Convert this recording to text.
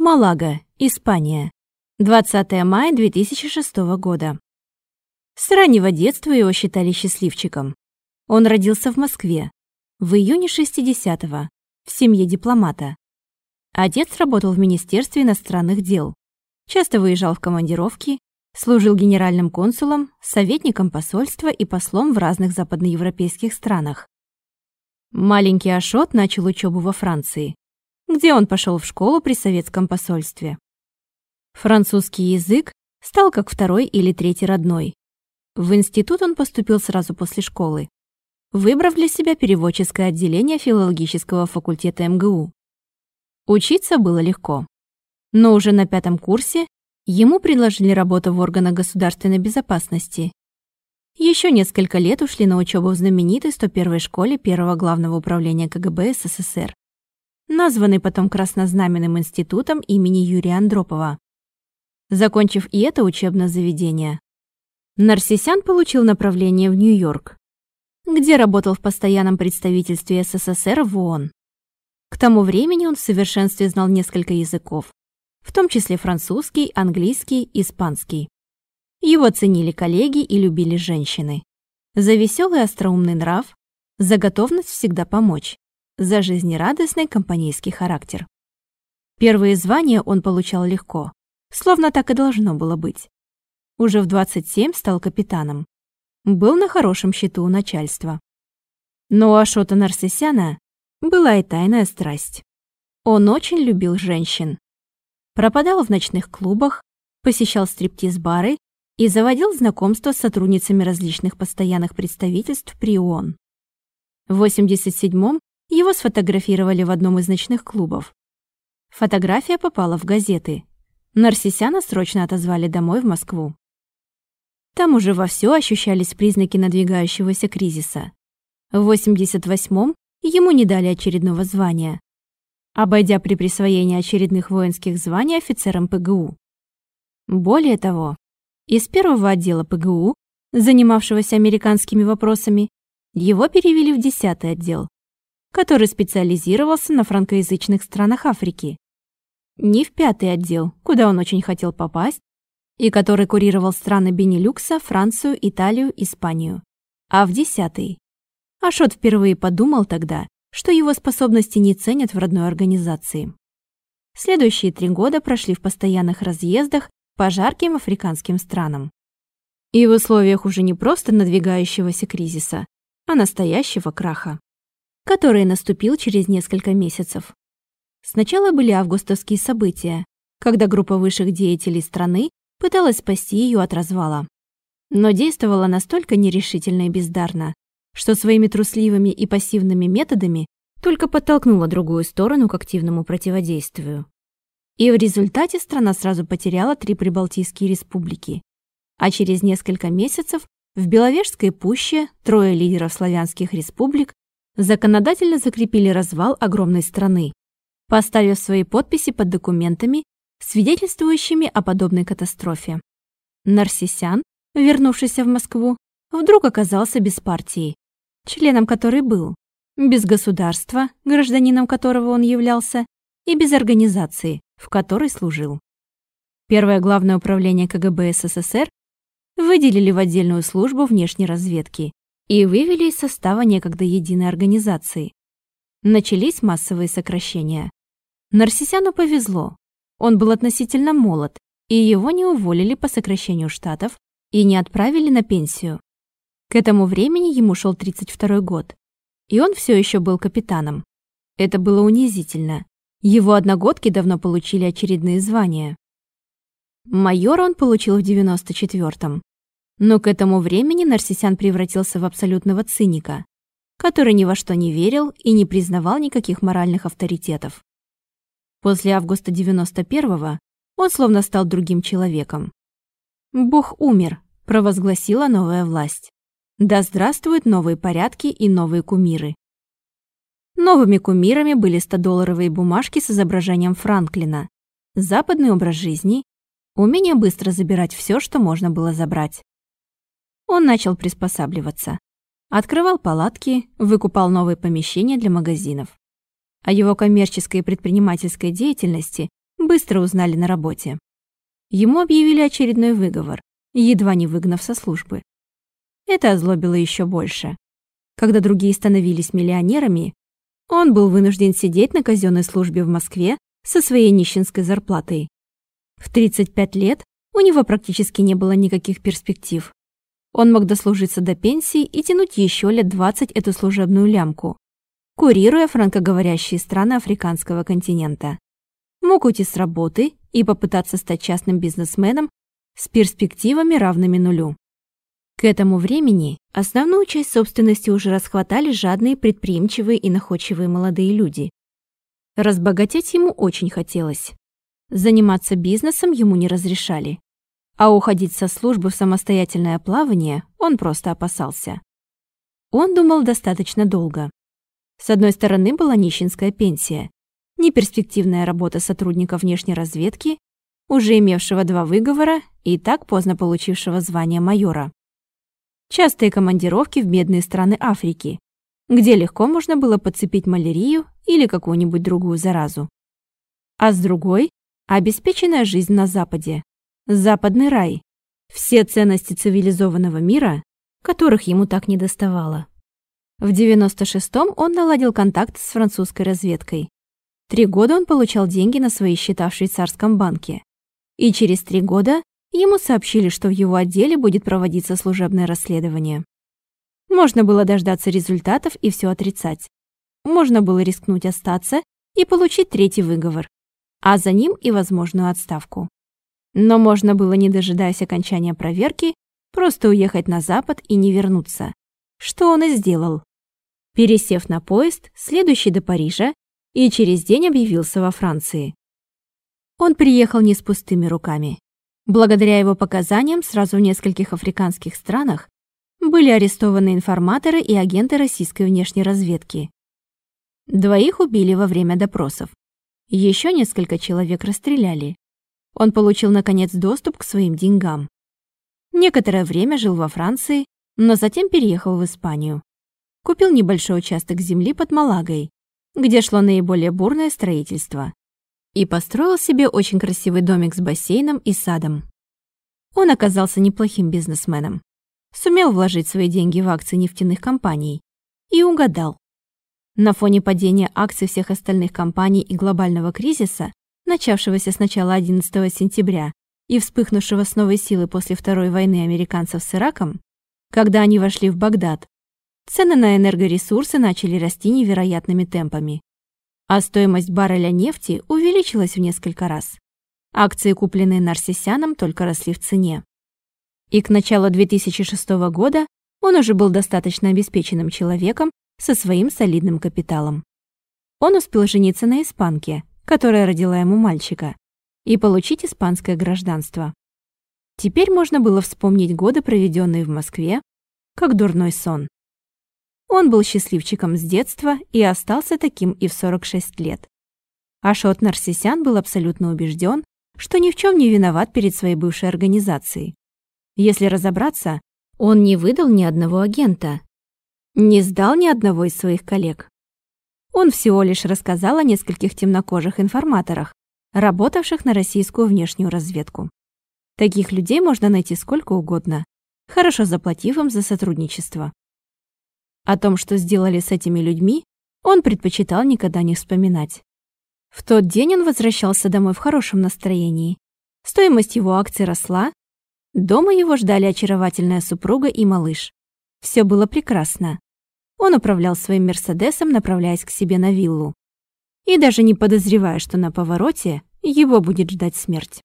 Малага, Испания. 20 мая 2006 года. С раннего детства его считали счастливчиком. Он родился в Москве в июне 60-го в семье дипломата. Отец работал в Министерстве иностранных дел. Часто выезжал в командировки, служил генеральным консулом, советником посольства и послом в разных западноевропейских странах. Маленький Ашот начал учебу во Франции, где он пошел в школу при советском посольстве. Французский язык стал как второй или третий родной. В институт он поступил сразу после школы, выбрав для себя переводческое отделение филологического факультета МГУ. Учиться было легко. Но уже на пятом курсе ему предложили работу в органах государственной безопасности. Еще несколько лет ушли на учебу в знаменитой 101-й школе первого главного управления КГБ СССР, названной потом Краснознаменным институтом имени Юрия Андропова. Закончив и это учебное заведение, Нарсисян получил направление в Нью-Йорк, где работал в постоянном представительстве СССР в ООН. К тому времени он в совершенстве знал несколько языков, в том числе французский, английский, испанский. Его ценили коллеги и любили женщины. За веселый остроумный нрав, за готовность всегда помочь, за жизнерадостный компанейский характер. Первые звания он получал легко, Словно так и должно было быть. Уже в 27 стал капитаном. Был на хорошем счету у начальства. Но у Ашота Нарсисяна была и тайная страсть. Он очень любил женщин. Пропадал в ночных клубах, посещал стриптиз-бары и заводил знакомства с сотрудницами различных постоянных представительств при ООН. В 87-м его сфотографировали в одном из ночных клубов. Фотография попала в газеты. Нарсисяна срочно отозвали домой в Москву. Там уже вовсю ощущались признаки надвигающегося кризиса. В 88-м ему не дали очередного звания, обойдя при присвоении очередных воинских званий офицером ПГУ. Более того, из первого отдела ПГУ, занимавшегося американскими вопросами, его перевели в 10 отдел, который специализировался на франкоязычных странах Африки не в пятый отдел, куда он очень хотел попасть, и который курировал страны Бенилюкса, Францию, Италию, Испанию, а в десятый. Ашот впервые подумал тогда, что его способности не ценят в родной организации. Следующие три года прошли в постоянных разъездах по жарким африканским странам. И в условиях уже не просто надвигающегося кризиса, а настоящего краха, который наступил через несколько месяцев. Сначала были августовские события, когда группа высших деятелей страны пыталась спасти ее от развала. Но действовала настолько нерешительно и бездарно, что своими трусливыми и пассивными методами только подтолкнула другую сторону к активному противодействию. И в результате страна сразу потеряла три прибалтийские республики. А через несколько месяцев в Беловежской пуще трое лидеров славянских республик законодательно закрепили развал огромной страны, поставив свои подписи под документами, свидетельствующими о подобной катастрофе. Нарсисян, вернувшийся в Москву, вдруг оказался без партии, членом которой был, без государства, гражданином которого он являлся, и без организации, в которой служил. Первое главное управление КГБ СССР выделили в отдельную службу внешней разведки и вывели из состава некогда единой организации. Начались массовые сокращения. Нарсисяну повезло. Он был относительно молод, и его не уволили по сокращению штатов и не отправили на пенсию. К этому времени ему шел 32 год, и он все еще был капитаном. Это было унизительно. Его одногодки давно получили очередные звания. Майора он получил в 94-м. Но к этому времени Нарсисян превратился в абсолютного циника, который ни во что не верил и не признавал никаких моральных авторитетов. После августа 91-го он словно стал другим человеком. «Бог умер», – провозгласила новая власть. «Да здравствуют новые порядки и новые кумиры». Новыми кумирами были 100-долларовые бумажки с изображением Франклина, западный образ жизни, умение быстро забирать все, что можно было забрать. Он начал приспосабливаться. Открывал палатки, выкупал новые помещения для магазинов. О его коммерческой и предпринимательской деятельности быстро узнали на работе. Ему объявили очередной выговор, едва не выгнав со службы. Это озлобило еще больше. Когда другие становились миллионерами, он был вынужден сидеть на казенной службе в Москве со своей нищенской зарплатой. В 35 лет у него практически не было никаких перспектив. Он мог дослужиться до пенсии и тянуть еще лет 20 эту служебную лямку, курируя франкоговорящие страны африканского континента. Мог уйти с работы и попытаться стать частным бизнесменом с перспективами равными нулю. К этому времени основную часть собственности уже расхватали жадные, предприимчивые и находчивые молодые люди. Разбогатеть ему очень хотелось. Заниматься бизнесом ему не разрешали. А уходить со службы в самостоятельное плавание он просто опасался. Он думал достаточно долго. С одной стороны была нищенская пенсия, неперспективная работа сотрудника внешней разведки, уже имевшего два выговора и так поздно получившего звание майора. Частые командировки в бедные страны Африки, где легко можно было подцепить малярию или какую-нибудь другую заразу. А с другой Обеспеченная жизнь на Западе. Западный рай. Все ценности цивилизованного мира, которых ему так недоставало. В 96-м он наладил контакт с французской разведкой. Три года он получал деньги на свои счета в швейцарском банке. И через три года ему сообщили, что в его отделе будет проводиться служебное расследование. Можно было дождаться результатов и все отрицать. Можно было рискнуть остаться и получить третий выговор а за ним и возможную отставку. Но можно было, не дожидаясь окончания проверки, просто уехать на запад и не вернуться. Что он и сделал. Пересев на поезд, следующий до Парижа, и через день объявился во Франции. Он приехал не с пустыми руками. Благодаря его показаниям сразу в нескольких африканских странах были арестованы информаторы и агенты российской внешней разведки. Двоих убили во время допросов. Еще несколько человек расстреляли. Он получил, наконец, доступ к своим деньгам. Некоторое время жил во Франции, но затем переехал в Испанию. Купил небольшой участок земли под Малагой, где шло наиболее бурное строительство. И построил себе очень красивый домик с бассейном и садом. Он оказался неплохим бизнесменом. Сумел вложить свои деньги в акции нефтяных компаний. И угадал. На фоне падения акций всех остальных компаний и глобального кризиса, начавшегося с начала 11 сентября и вспыхнувшего с новой силы после Второй войны американцев с Ираком, когда они вошли в Багдад, цены на энергоресурсы начали расти невероятными темпами. А стоимость барреля нефти увеличилась в несколько раз. Акции, купленные Нарсисяном, только росли в цене. И к началу 2006 года он уже был достаточно обеспеченным человеком, со своим солидным капиталом. Он успел жениться на испанке, которая родила ему мальчика, и получить испанское гражданство. Теперь можно было вспомнить годы, проведенные в Москве, как дурной сон. Он был счастливчиком с детства и остался таким и в 46 лет. Ашот Нарсисян был абсолютно убежден, что ни в чем не виноват перед своей бывшей организацией. Если разобраться, он не выдал ни одного агента, не сдал ни одного из своих коллег. Он всего лишь рассказал о нескольких темнокожих информаторах, работавших на российскую внешнюю разведку. Таких людей можно найти сколько угодно, хорошо заплатив им за сотрудничество. О том, что сделали с этими людьми, он предпочитал никогда не вспоминать. В тот день он возвращался домой в хорошем настроении. Стоимость его акций росла. Дома его ждали очаровательная супруга и малыш. Все было прекрасно. Он управлял своим Мерседесом, направляясь к себе на виллу. И даже не подозревая, что на повороте его будет ждать смерть.